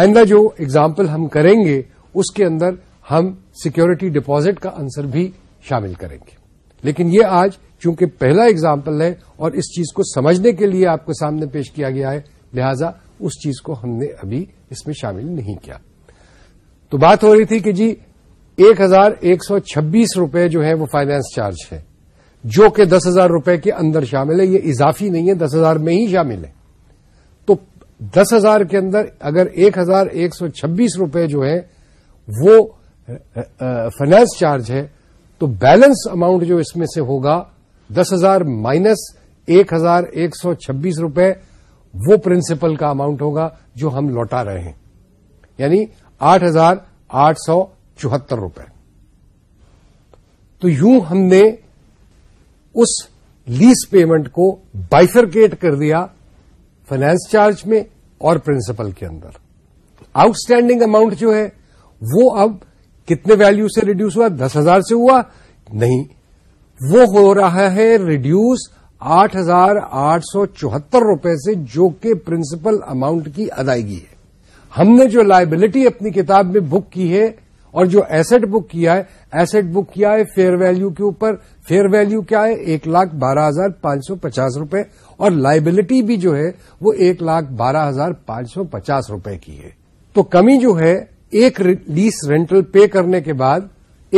آئندہ جو اگزامپل ہم کریں گے اس کے اندر ہم سیکیورٹی ڈپوزٹ کا آنسر بھی شامل کریں گے لیکن یہ آج چونکہ پہلا اگزامپل ہے اور اس چیز کو سمجھنے کے لئے آپ کے سامنے پیش کیا گیا ہے لہذا اس چیز کو ہم نے ابھی اس میں شامل نہیں کیا تو بات ہو رہی تھی کہ جی ایک ہزار ایک سو چھبیس روپے جو ہے وہ فائنانس چارج ہے جو کہ دس ہزار روپے کے اندر شامل ہے یہ اضافی نہیں ہے دس ہزار میں ہی شامل ہے تو دس ہزار کے اندر اگر ایک ہزار ایک سو چھبیس روپے جو ہے وہ فائنانس چارج ہے تو بیلنس اماؤنٹ جو اس میں سے ہوگا دس ہزار مائنس ایک ہزار ایک سو چھبیس روپے وہ پرنسپل کا اماؤنٹ ہوگا جو ہم لوٹا رہے ہیں یعنی آٹھ ہزار آٹھ سو چوہتر روپے تو یوں ہم نے اس لیس پیمنٹ کو بائفرکیٹ کر دیا فائنینس چارج میں اور پرنسپل کے اندر آؤٹ اسٹینڈنگ اماؤنٹ جو ہے وہ اب کتنے ویلو سے ریڈیوس ہوا دس ہزار سے ہوا نہیں وہ ہو رہا ہے ریڈیوس آٹھ ہزار آٹھ سو چوہتر روپے سے جو کہ پرنسپل اماؤنٹ کی ادائیگی ہے ہم نے جو لائبلٹی اپنی کتاب میں بک کی ہے اور جو ایسٹ بک کیا ہے ایسٹ بک کیا ہے فیئر ویلو کے اوپر فیئر ویلو کیا ہے ایک لاکھ بارہ ہزار پانچ سو پچاس روپے اور لائبلٹی بھی جو ہے وہ ایک لاکھ بارہ ہزار پانچ سو پچاس روپے کی ہے تو کمی جو ہے ایک لیس رینٹل پے کرنے کے بعد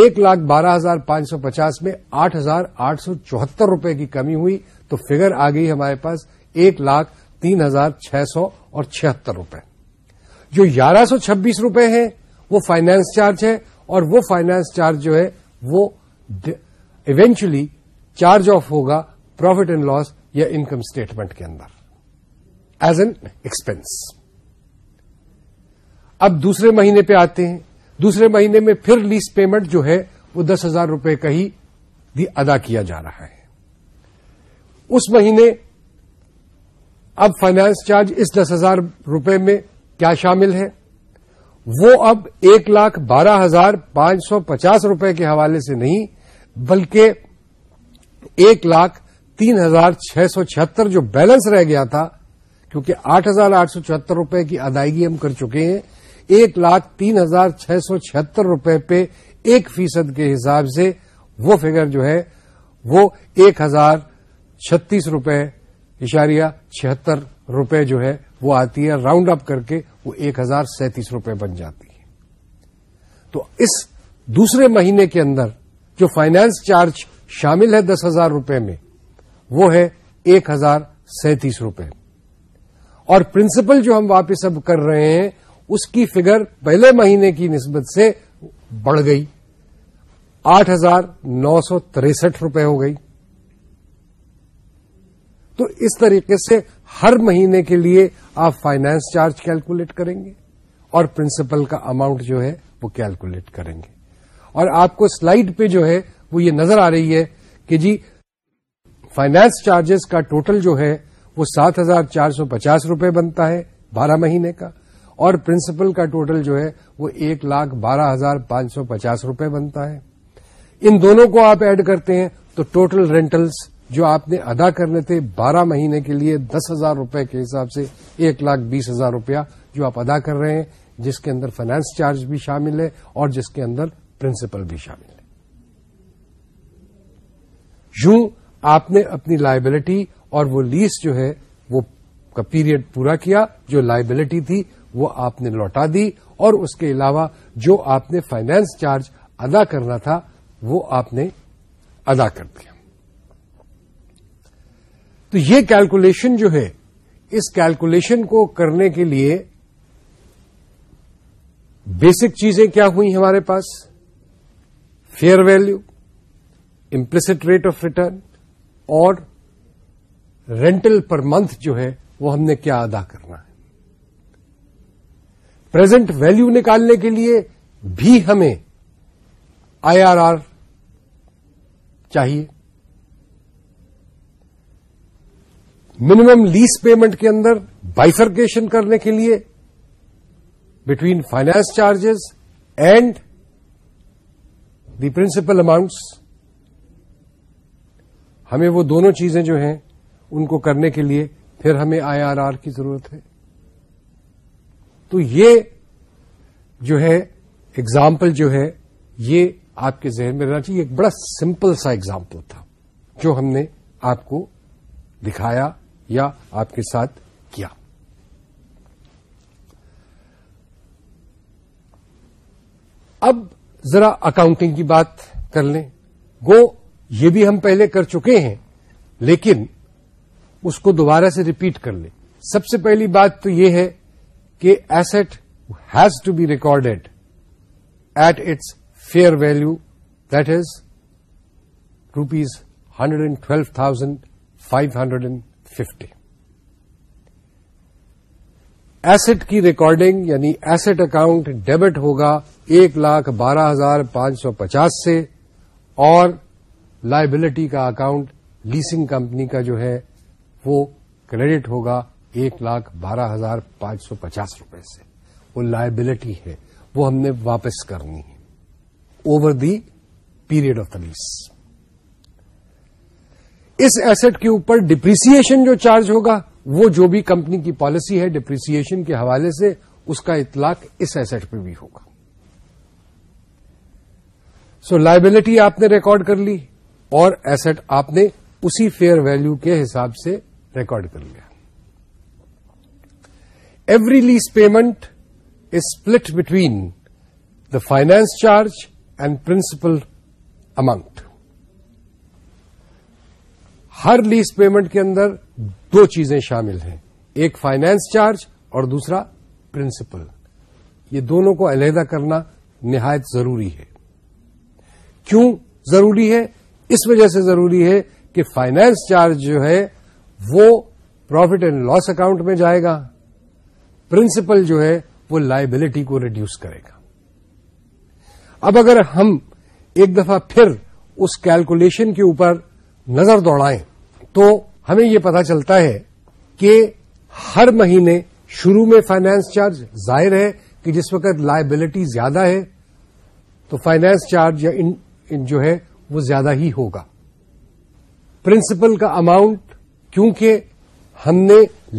ایک لاکھ بارہ ہزار پانچ سو پچاس میں آٹھ ہزار آٹھ سو چوہتر روپے کی کمی ہوئی تو فگر آ گئی ہمارے پاس ایک لاکھ تین ہزار چھ سو اور چھہتر روپے جو گیارہ سو چھبیس روپے ہیں وہ فائنانس چارج ہے اور وہ فائنانس چارج جو ہے وہ ایونچلی چارج آف ہوگا پروفٹ اینڈ لاس یا انکم اسٹیٹمنٹ کے اندر ایز این ایکسپینس اب دوسرے مہینے پہ آتے ہیں دوسرے مہینے میں پھر لیز پیمنٹ جو ہے وہ دس ہزار روپے کا ہی ادا کیا جا رہا ہے اس مہینے اب فائنانس چارج اس دس ہزار روپے میں کیا شامل ہے وہ اب ایک لاکھ بارہ ہزار پانچ سو پچاس روپے کے حوالے سے نہیں بلکہ ایک لاکھ تین ہزار چھ سو چھتر جو بیلنس رہ گیا تھا کیونکہ آٹھ ہزار آٹھ سو چوہتر روپے کی ادائیگی ہم کر چکے ہیں ایک لاکھ تین ہزار چھ سو چھتر روپے پہ ایک فیصد کے حساب سے وہ فگر جو ہے وہ ایک ہزار چھتیس روپے اشاریہ چھہتر روپے جو ہے وہ آتی ہے راؤنڈ اپ کر کے وہ ایک ہزار سینتیس روپے بن جاتی ہے تو اس دوسرے مہینے کے اندر جو فائنانس چارج شامل ہے دس ہزار روپے میں وہ ہے ایک ہزار سینتیس روپے اور پرنسپل جو ہم واپس اب کر رہے ہیں اس کی فگر پہلے مہینے کی نسبت سے بڑھ گئی آٹھ ہزار نو سو تریسٹھ روپئے ہو گئی تو اس طریقے سے ہر مہینے کے لیے آپ فائنانس چارج کیلکولیٹ کریں گے اور پرنسپل کا اماؤنٹ جو ہے وہ کیلکولیٹ کریں گے اور آپ کو سلائیڈ پہ جو ہے وہ یہ نظر آ رہی ہے کہ جی فائنانس چارجز کا ٹوٹل جو ہے وہ سات ہزار چار سو پچاس روپے بنتا ہے بارہ مہینے کا اور پرنسپل کا ٹوٹل جو ہے وہ ایک لاکھ بارہ ہزار پانچ سو پچاس روپے بنتا ہے ان دونوں کو آپ ایڈ کرتے ہیں تو ٹوٹل رینٹلس جو آپ نے ادا کرنے تھے بارہ مہینے کے لیے دس ہزار روپے کے حساب سے ایک لاکھ بیس ہزار روپیہ جو آپ ادا کر رہے ہیں جس کے اندر فائنانس چارج بھی شامل ہے اور جس کے اندر پرنسپل بھی شامل ہے یوں آپ نے اپنی لائبلٹی اور وہ لیس جو ہے وہ پیریڈ پورا کیا جو لائبلٹی تھی وہ آپ نے لوٹا دی اور اس کے علاوہ جو آپ نے فائنانس چارج ادا کرنا تھا وہ آپ نے ادا کر دیا تو یہ کیلکولیشن جو ہے اس کیلکولیشن کو کرنے کے لیے بیسک چیزیں کیا ہوئی ہمارے پاس fair value implicit rate of return اور رینٹل پر منتھ جو ہے وہ ہم نے کیا ادا کرنا ہے پرزنٹ ویلو نکالنے کے لیے بھی ہمیں آئی آر آر چاہیے منیمم لیز پیمنٹ کے اندر بائیفرکیشن کرنے کے لیے between finance charges and the principal amounts ہمیں وہ دونوں چیزیں جو ہیں ان کو کرنے کے لیے پھر ہمیں آئی آر آر کی ضرورت ہے تو یہ جو ہے اگزامپل جو ہے یہ آپ کے ذہن میں رہنا چاہیے ایک بڑا سمپل سا اگزامپل تھا جو ہم نے آپ کو دکھایا یا آپ کے ساتھ کیا اب ذرا اکاؤنٹنگ کی بات کر لیں گو یہ بھی ہم پہلے کر چکے ہیں لیکن اس کو دوبارہ سے ریپیٹ کر لیں سب سے پہلی بات تو یہ ہے کہ asset has to be recorded at its fair value that is rupees hundred and twelve thousand five hundred and fifty asset کی ریکارڈنگ یعنی ایسٹ اکاؤنٹ ڈیبٹ ہوگا ایک لاکھ بارہ ہزار پانچ سو پچاس سے اور لائبلٹی کا اکاؤنٹ لیسنگ کمپنی کا جو ہے وہ کریڈٹ ہوگا ایک لاکھ بارہ ہزار پانچ سو پچاس روپے سے وہ لائبلٹی ہے وہ ہم نے واپس کرنی ہے over the period of the lease us asset کے اوپر ڈپریسن جو چارج ہوگا وہ جو بھی کمپنی کی پالیسی ہے ڈپریسن کے حوالے سے اس کا اطلاق اس ایسٹ پہ بھی ہوگا سو لائبلٹی آپ نے ریکارڈ کر لی اور ایسٹ آپ نے اسی فیئر ویلو کے حساب سے ریکارڈ کر لیا every lease payment is split between the finance charge and principal amount Hare lease payment کے اندر دو چیزیں شامل ہیں ایک فائنینس چارج اور دوسرا پرنسپل یہ دونوں کو علیحدہ کرنا نہایت ضروری ہے کیوں ضروری ہے اس وجہ سے ضروری ہے کہ فائنانس چارج جو ہے وہ پروفٹ اینڈ لاس اکاؤنٹ میں جائے گا پرنسپل جو ہے وہ لائبلٹی کو ریڈیوس کرے گا اب اگر ہم ایک دفعہ پھر اس کیلکولیشن کے اوپر نظر دوڑائیں تو ہمیں یہ پتا چلتا ہے کہ ہر مہینے شروع میں فائنانس چارج ظاہر ہے کہ جس وقت لائبلٹی زیادہ ہے تو فائنانس چارج یا ان, جو ہے وہ زیادہ ہی ہوگا پرنسپل کا اماؤنٹ کیونکہ ہم نے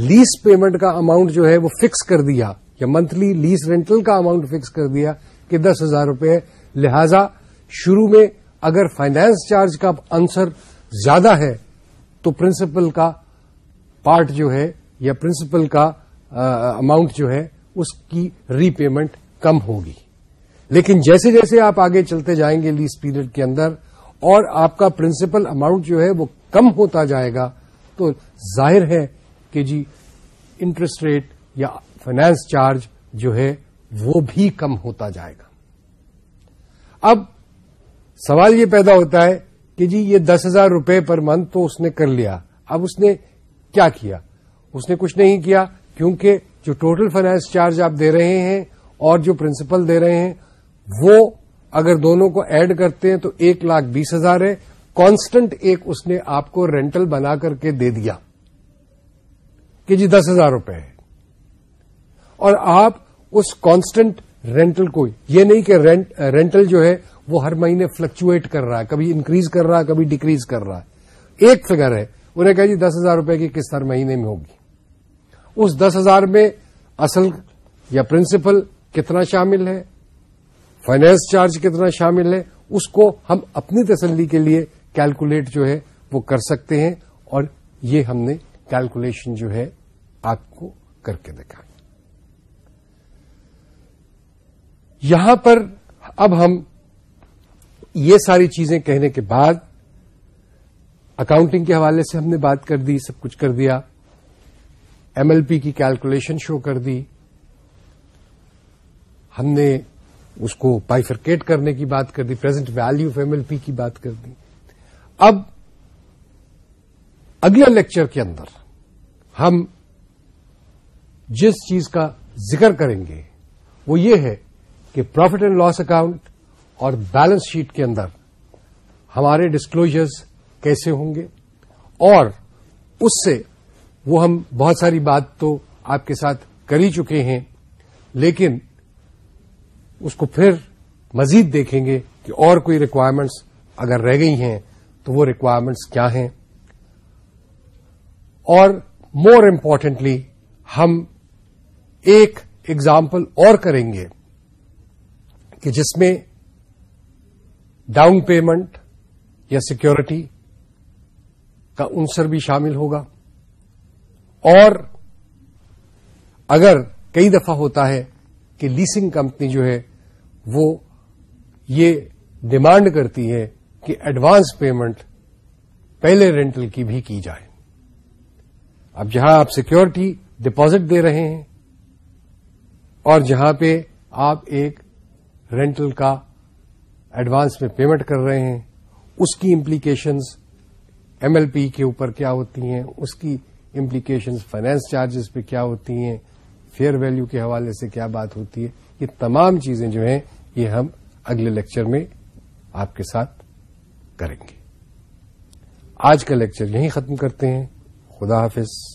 لیز پیمنٹ کا اماؤنٹ جو ہے وہ فکس کر دیا یا منتھلی لیز رینٹل کا اماؤنٹ فکس کر دیا کہ دس ہزار ہے لہذا شروع میں اگر فائنانس چارج کا آنسر زیادہ ہے تو پرنسپل کا پارٹ جو ہے یا پرنسپل کا اماؤنٹ جو ہے اس کی ری پیمنٹ کم ہوگی لیکن جیسے جیسے آپ آگے چلتے جائیں گے لیز پیریڈ کے اندر اور آپ کا پرنسپل اماؤنٹ جو ہے وہ کم ہوتا جائے گا تو ظاہر ہے کہ جی انٹرسٹ ریٹ یا فائنانس چارج جو ہے وہ بھی کم ہوتا جائے گا اب سوال یہ پیدا ہوتا ہے کہ جی یہ دس ہزار روپے پر منتھ تو اس نے کر لیا اب اس نے کیا کیا اس نے کچھ نہیں کیا کیونکہ جو ٹوٹل فائنانس چارج آپ دے رہے ہیں اور جو پرنسپل دے رہے ہیں وہ اگر دونوں کو ایڈ کرتے ہیں تو ایک لاکھ بیس ہزار ہے کانسٹنٹ ایک اس نے آپ کو رینٹل بنا کر کے دے دیا کہ جی دس ہزار روپے ہے اور آپ اس کانسٹنٹ رینٹل کو یہ نہیں کہ رینٹل جو ہے وہ ہر مہینے فلکچویٹ کر رہا ہے کبھی انکریز کر رہا ہے کبھی ڈیکریز کر رہا ہے ایک فگر ہے انہیں کہا جی دس ہزار روپے کی قسط ہر مہینے میں ہوگی اس دس ہزار میں اصل یا پرنسپل کتنا شامل ہے فائنینس چارج کتنا شامل ہے اس کو ہم اپنی تسلی کے لیے کیلکولیٹ جو ہے وہ کر سکتے ہیں اور یہ ہم نے کیلکولیشن جو ہے آپ کو کر کے دکھائی یہاں پر اب ہم یہ ساری چیزیں کہنے کے بعد اکاؤنٹنگ کے حوالے سے ہم نے بات کر دی سب کچھ کر دیا ایم ایل پی کی کیلکولیشن شو کر دی ہم نے اس کو پائیفرکیٹ کرنے کی بات کر دی present value of M L P کی بات کر دی اب اگلے لیکچر کے اندر ہم جس چیز کا ذکر کریں گے وہ یہ ہے کہ پروفٹ اینڈ لاس اکاؤنٹ اور بیلنس شیٹ کے اندر ہمارے ڈسکلوجرز کیسے ہوں گے اور اس سے وہ ہم بہت ساری بات تو آپ کے ساتھ کر ہی چکے ہیں لیکن اس کو پھر مزید دیکھیں گے کہ اور کوئی ریکوائرمنٹس اگر رہ گئی ہیں تو وہ ریکوائرمنٹس کیا ہیں اور مور امپورٹنٹلی ہم ایک ایگزامپل اور کریں گے کہ جس میں ڈاؤن پیمنٹ یا سیکورٹی کا انصر بھی شامل ہوگا اور اگر کئی دفعہ ہوتا ہے کہ لیسنگ کمپنی جو ہے وہ یہ ڈیمانڈ کرتی ہے کہ ایڈوانس پیمنٹ پہلے رینٹل کی بھی کی جائے اب جہاں آپ سیکورٹی ڈپوزٹ دے رہے ہیں اور جہاں پہ آپ ایک رینٹل کا ایڈوانس میں پیمنٹ کر رہے ہیں اس کی امپلیکیشنز ایم ایل پی کے اوپر کیا ہوتی ہیں اس کی امپلیکیشنز فائنینس چارجز پہ کیا ہوتی ہیں فیئر ویلیو کے حوالے سے کیا بات ہوتی ہے یہ تمام چیزیں جو ہیں یہ ہم اگلے لیکچر میں آپ کے ساتھ کریں گے آج کا لیکچر یہیں ختم کرتے ہیں خدا حافظ